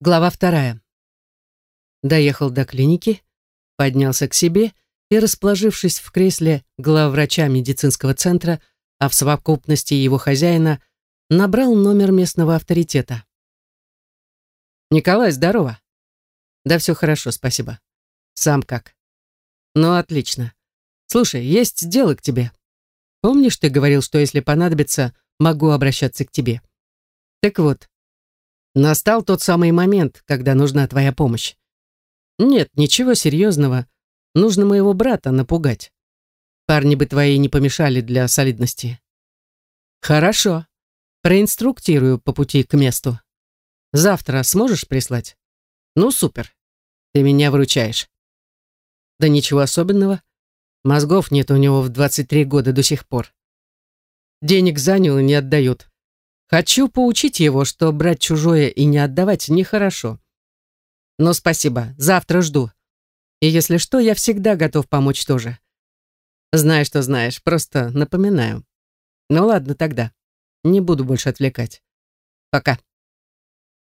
Глава вторая. Доехал до клиники, поднялся к себе и, расположившись в кресле главврача медицинского центра, а в совокупности его хозяина, набрал номер местного авторитета. «Николай, здорово!» «Да все хорошо, спасибо. Сам как?» «Ну, отлично. Слушай, есть дело к тебе. Помнишь, ты говорил, что если понадобится, могу обращаться к тебе?» «Так вот, Настал тот самый момент, когда нужна твоя помощь. Нет, ничего серьезного. Нужно моего брата напугать. Парни бы твои не помешали для солидности. Хорошо. Проинструктирую по пути к месту. Завтра сможешь прислать? Ну, супер. Ты меня выручаешь. Да ничего особенного. Мозгов нет у него в 23 года до сих пор. Денег занял и не отдают. Хочу поучить его, что брать чужое и не отдавать нехорошо. Но спасибо, завтра жду. И если что, я всегда готов помочь тоже. Знаю, что знаешь, просто напоминаю. Ну ладно тогда. Не буду больше отвлекать. Пока.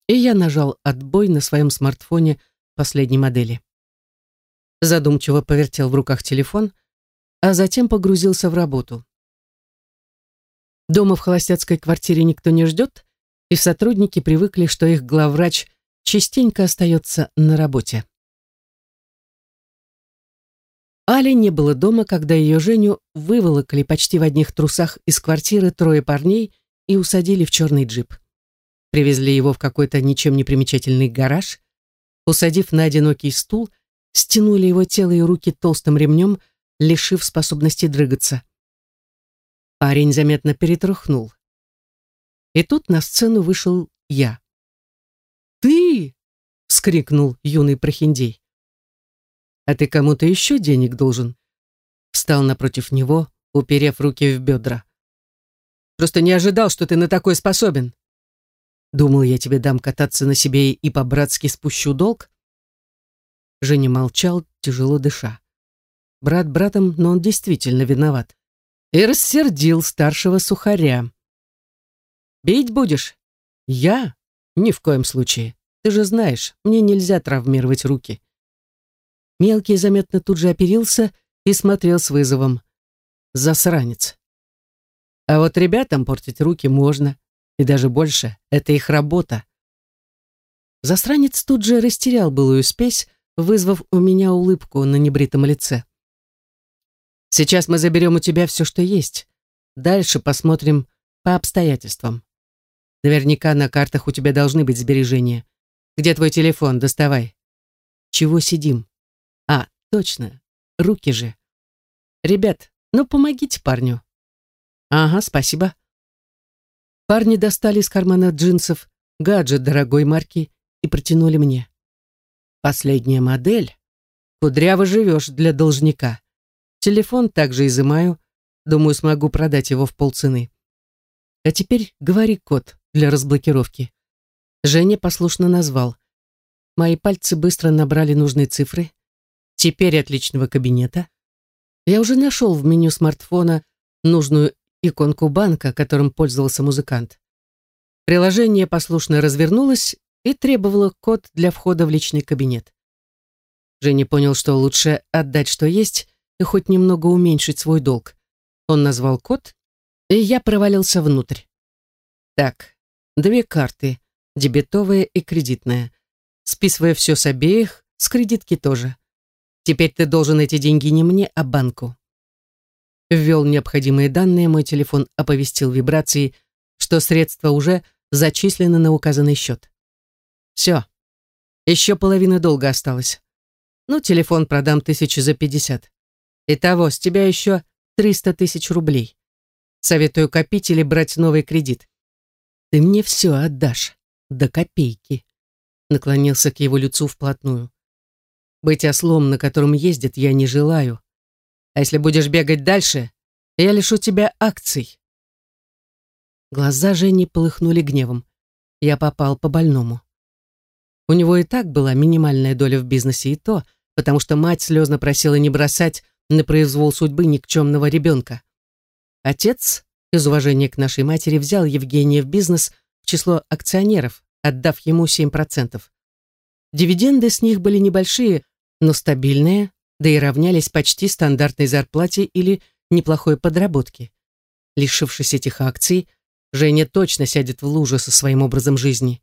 И я нажал отбой на своем смартфоне последней модели. Задумчиво повертел в руках телефон, а затем погрузился в работу. Дома в холостяцкой квартире никто не ждет, и сотрудники привыкли, что их главврач частенько остается на работе. Али не было дома, когда ее Женю выволокли почти в одних трусах из квартиры трое парней и усадили в черный джип. Привезли его в какой-то ничем не примечательный гараж, усадив на одинокий стул, стянули его тело и руки толстым ремнем, лишив способности дрыгаться. Парень заметно перетрухнул. И тут на сцену вышел я. «Ты!» — вскрикнул юный прохиндей. «А ты кому-то еще денег должен?» Встал напротив него, уперев руки в бедра. «Просто не ожидал, что ты на такой способен. Думал, я тебе дам кататься на себе и по-братски спущу долг?» Женя молчал, тяжело дыша. Брат братом, но он действительно виноват и рассердил старшего сухаря. «Бить будешь?» «Я? Ни в коем случае. Ты же знаешь, мне нельзя травмировать руки». Мелкий заметно тут же оперился и смотрел с вызовом. Засранец. А вот ребятам портить руки можно, и даже больше, это их работа. Засранец тут же растерял былую спесь, вызвав у меня улыбку на небритом лице. Сейчас мы заберем у тебя все, что есть. Дальше посмотрим по обстоятельствам. Наверняка на картах у тебя должны быть сбережения. Где твой телефон? Доставай. Чего сидим? А, точно. Руки же. Ребят, ну помогите парню. Ага, спасибо. Парни достали из кармана джинсов гаджет дорогой марки и протянули мне. Последняя модель. Кудряво живешь для должника. Телефон также изымаю. Думаю, смогу продать его в полцены. А теперь говори код для разблокировки. Женя послушно назвал. Мои пальцы быстро набрали нужные цифры. Теперь от личного кабинета. Я уже нашел в меню смартфона нужную иконку банка, которым пользовался музыкант. Приложение послушно развернулось и требовало код для входа в личный кабинет. Женя понял, что лучше отдать, что есть, и хоть немного уменьшить свой долг. Он назвал код, и я провалился внутрь. Так, две карты, дебетовая и кредитная. Списывая все с обеих, с кредитки тоже. Теперь ты должен эти деньги не мне, а банку. Ввел необходимые данные, мой телефон оповестил вибрации, что средства уже зачислены на указанный счет. Все. Еще половина долга осталось. Ну, телефон продам тысячу за пятьдесят. Итого, с тебя еще 300 тысяч рублей. Советую копить или брать новый кредит. Ты мне все отдашь, до копейки. Наклонился к его лицу вплотную. Быть ослом, на котором ездят, я не желаю. А если будешь бегать дальше, я лишу тебя акций. Глаза Жени полыхнули гневом. Я попал по больному. У него и так была минимальная доля в бизнесе, и то, потому что мать слезно просила не бросать на произвол судьбы никчемного ребенка. Отец, из уважения к нашей матери, взял Евгения в бизнес в число акционеров, отдав ему 7%. Дивиденды с них были небольшие, но стабильные, да и равнялись почти стандартной зарплате или неплохой подработке. Лишившись этих акций, Женя точно сядет в лужу со своим образом жизни.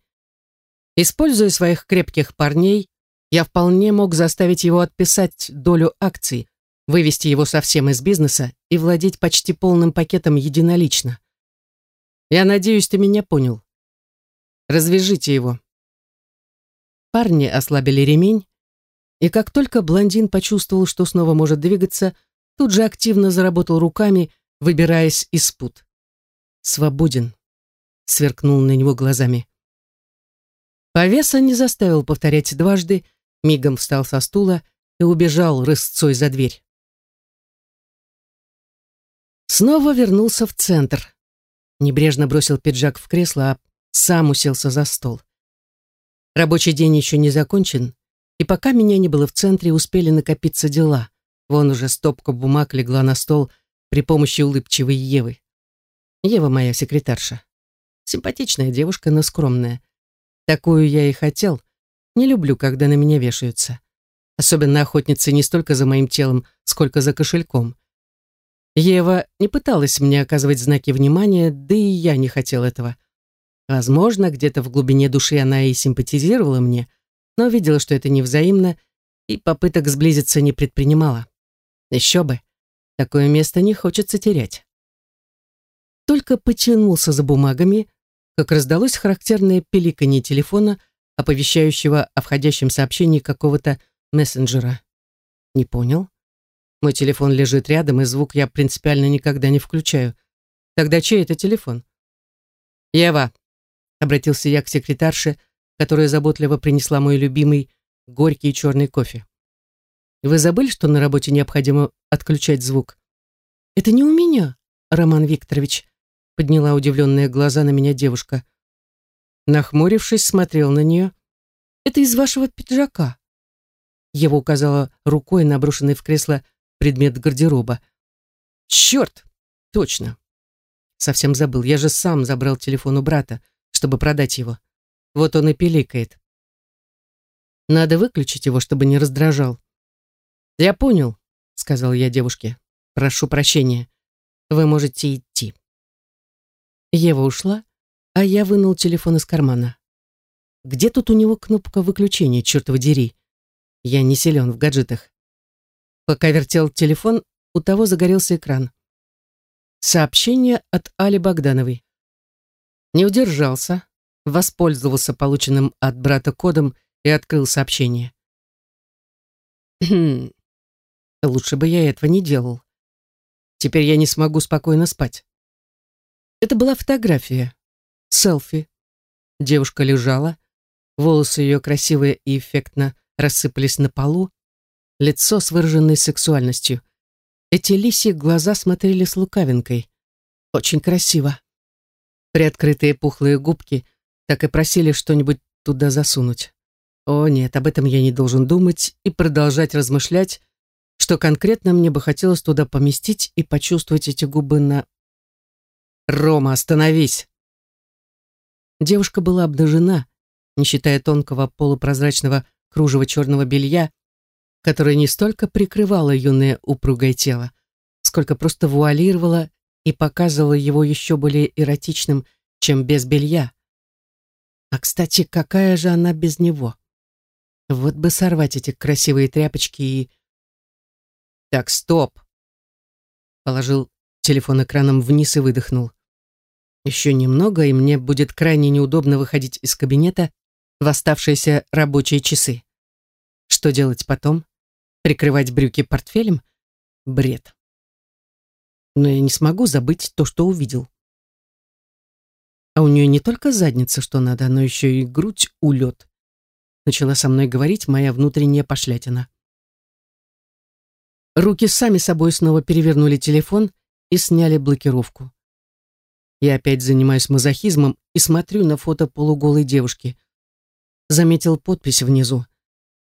Используя своих крепких парней, я вполне мог заставить его отписать долю акций, вывести его совсем из бизнеса и владеть почти полным пакетом единолично. Я надеюсь, ты меня понял. Развяжите его. Парни ослабили ремень, и как только блондин почувствовал, что снова может двигаться, тут же активно заработал руками, выбираясь из пут. «Свободен», — сверкнул на него глазами. Повеса не заставил повторять дважды, мигом встал со стула и убежал рысцой за дверь. Снова вернулся в центр. Небрежно бросил пиджак в кресло, а сам уселся за стол. Рабочий день еще не закончен, и пока меня не было в центре, успели накопиться дела. Вон уже стопка бумаг легла на стол при помощи улыбчивой Евы. Ева моя секретарша. Симпатичная девушка, но скромная. Такую я и хотел. Не люблю, когда на меня вешаются. Особенно охотницы не столько за моим телом, сколько за кошельком. Ева не пыталась мне оказывать знаки внимания, да и я не хотел этого. Возможно, где-то в глубине души она и симпатизировала мне, но видела, что это невзаимно, и попыток сблизиться не предпринимала. Еще бы, такое место не хочется терять. Только потянулся за бумагами, как раздалось характерное пиликанье телефона, оповещающего о входящем сообщении какого-то мессенджера. Не понял. Мой телефон лежит рядом, и звук я принципиально никогда не включаю. Тогда чей это телефон? «Ева, Обратился я к секретарше, которая заботливо принесла мой любимый горький черный кофе. Вы забыли, что на работе необходимо отключать звук? Это не у меня, Роман Викторович, подняла удивленные глаза на меня девушка. Нахмурившись, смотрел на нее. Это из вашего пиджака. Ева указала рукой на брошенный в кресло предмет гардероба. Черт! Точно. Совсем забыл. Я же сам забрал телефон у брата чтобы продать его. Вот он и пиликает. Надо выключить его, чтобы не раздражал. «Я понял», — сказал я девушке. «Прошу прощения. Вы можете идти». Ева ушла, а я вынул телефон из кармана. Где тут у него кнопка выключения, чертова дери? Я не силен в гаджетах. Пока вертел телефон, у того загорелся экран. Сообщение от Али Богдановой. Не удержался, воспользовался полученным от брата кодом и открыл сообщение. Хм, лучше бы я этого не делал. Теперь я не смогу спокойно спать. Это была фотография, селфи. Девушка лежала, волосы ее красивые и эффектно рассыпались на полу, лицо с выраженной сексуальностью. Эти лисьи глаза смотрели с лукавинкой. Очень красиво. Приоткрытые пухлые губки так и просили что-нибудь туда засунуть. О нет, об этом я не должен думать и продолжать размышлять, что конкретно мне бы хотелось туда поместить и почувствовать эти губы на... «Рома, остановись!» Девушка была обнажена, не считая тонкого полупрозрачного кружева черного белья, которое не столько прикрывало юное упругое тело, сколько просто вуалировало и показывала его еще более эротичным, чем без белья. А, кстати, какая же она без него? Вот бы сорвать эти красивые тряпочки и... Так, стоп! Положил телефон экраном вниз и выдохнул. Еще немного, и мне будет крайне неудобно выходить из кабинета в оставшиеся рабочие часы. Что делать потом? Прикрывать брюки портфелем? Бред но я не смогу забыть то, что увидел. А у нее не только задница, что надо, но еще и грудь улет. Начала со мной говорить моя внутренняя пошлятина. Руки сами собой снова перевернули телефон и сняли блокировку. Я опять занимаюсь мазохизмом и смотрю на фото полуголой девушки. Заметил подпись внизу.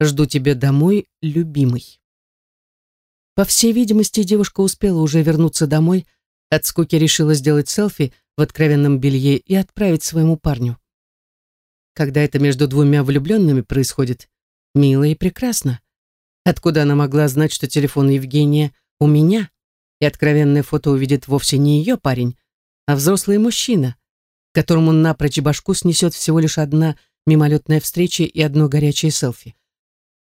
«Жду тебя домой, любимый». По всей видимости, девушка успела уже вернуться домой, от скуки решила сделать селфи в откровенном белье и отправить своему парню. когда это между двумя влюбленными происходит, мило и прекрасно. Откуда она могла знать, что телефон Евгения у меня, и откровенное фото увидит вовсе не ее парень, а взрослый мужчина, которому напрочь башку снесет всего лишь одна мимолетная встреча и одно горячее селфи.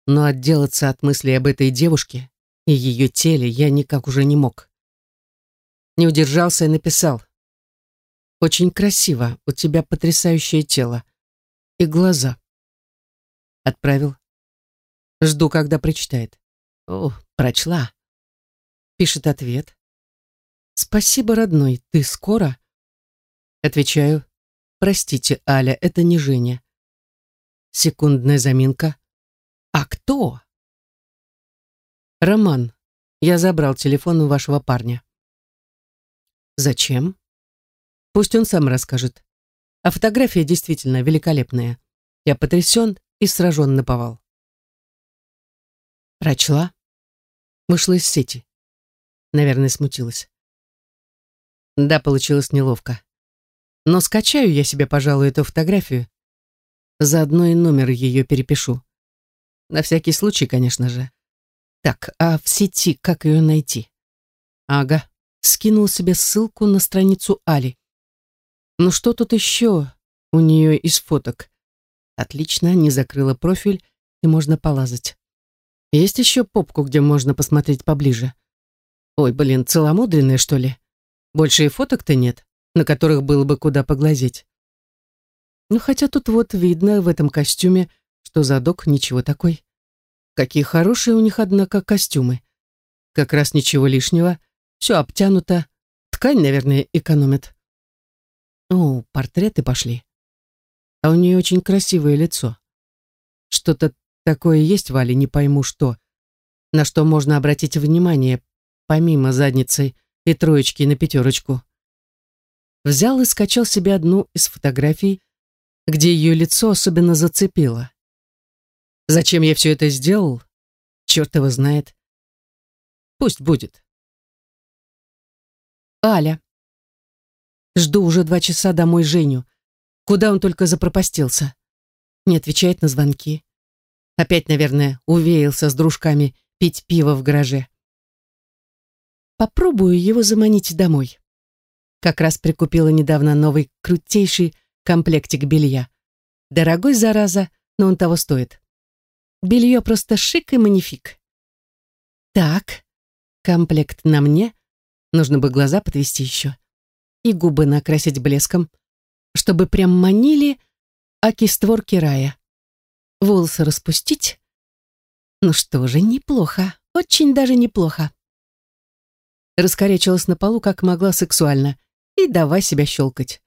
Но отделаться от мыслей об этой девушке и ее теле я никак уже не мог. Не удержался и написал. «Очень красиво, у тебя потрясающее тело. И глаза». Отправил. Жду, когда прочитает. О, прочла. Пишет ответ. «Спасибо, родной, ты скоро?» Отвечаю. «Простите, Аля, это не Женя». Секундная заминка. «А кто?» «Роман, я забрал телефон у вашего парня». «Зачем?» «Пусть он сам расскажет. А фотография действительно великолепная. Я потрясен и сражен наповал». Прочла. Вышла из сети. Наверное, смутилась. Да, получилось неловко. Но скачаю я себе, пожалуй, эту фотографию. Заодно и номер ее перепишу. На всякий случай, конечно же. Так, а в сети как ее найти? Ага, скинул себе ссылку на страницу Али. Ну что тут еще у нее из фоток? Отлично, не закрыла профиль, и можно полазать. Есть еще попку, где можно посмотреть поближе. Ой, блин, целомудренная, что ли? Больше и фоток-то нет, на которых было бы куда поглазеть. Ну, хотя тут вот видно в этом костюме, что задок ничего такой. Какие хорошие у них, однако, костюмы. Как раз ничего лишнего, все обтянуто. Ткань, наверное, экономит. О, портреты пошли. А у нее очень красивое лицо. Что-то такое есть, Валя, не пойму что. На что можно обратить внимание, помимо задницы и троечки на пятерочку. Взял и скачал себе одну из фотографий, где ее лицо особенно зацепило. Зачем я все это сделал? Черт его знает. Пусть будет. Аля. Жду уже два часа домой Женю. Куда он только запропастился. Не отвечает на звонки. Опять, наверное, увеялся с дружками пить пиво в гараже. Попробую его заманить домой. Как раз прикупила недавно новый крутейший комплектик белья. Дорогой, зараза, но он того стоит. Белье просто шик и манифик. Так, комплект на мне. Нужно бы глаза подвести еще. И губы накрасить блеском, чтобы прям манили аки створки рая. Волосы распустить. Ну что же, неплохо, очень даже неплохо. Раскорячилась на полу, как могла сексуально, и давай себя щелкать.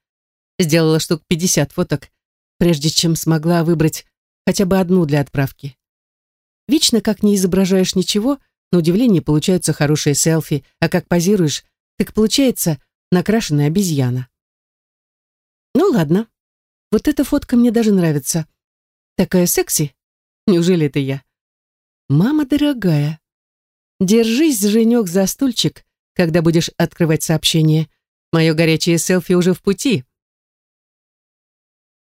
Сделала штук 50 фоток, прежде чем смогла выбрать хотя бы одну для отправки. Вечно как не изображаешь ничего, на удивление получаются хорошие селфи, а как позируешь, так получается накрашенная обезьяна. Ну ладно, вот эта фотка мне даже нравится. Такая секси. Неужели это я? Мама дорогая, держись, Женек, за стульчик, когда будешь открывать сообщение. Мое горячее селфи уже в пути.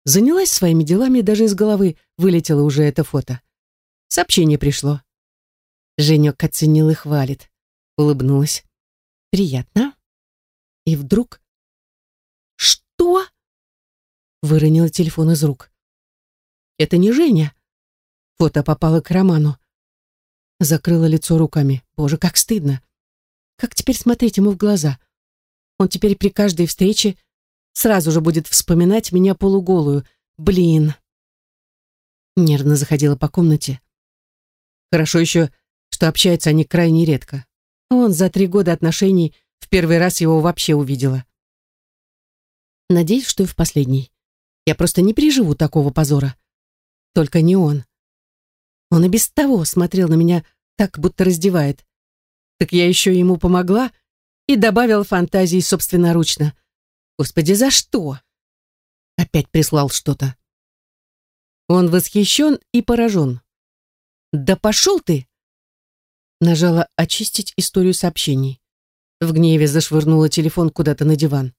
Занялась своими делами, даже из головы вылетело уже это фото. Сообщение пришло. Женек оценил и хвалит. Улыбнулась. Приятно. И вдруг... Что? Выронила телефон из рук. Это не Женя. Фото попало к Роману. Закрыла лицо руками. Боже, как стыдно. Как теперь смотреть ему в глаза? Он теперь при каждой встрече сразу же будет вспоминать меня полуголую. Блин. Нервно заходила по комнате. Хорошо еще, что общаются они крайне редко. Он за три года отношений в первый раз его вообще увидела. Надеюсь, что и в последний. Я просто не переживу такого позора. Только не он. Он и без того смотрел на меня так, будто раздевает. Так я еще ему помогла и добавила фантазии собственноручно. Господи, за что? Опять прислал что-то. Он восхищен и поражен. «Да пошел ты!» Нажала «Очистить историю сообщений». В гневе зашвырнула телефон куда-то на диван.